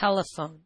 telephone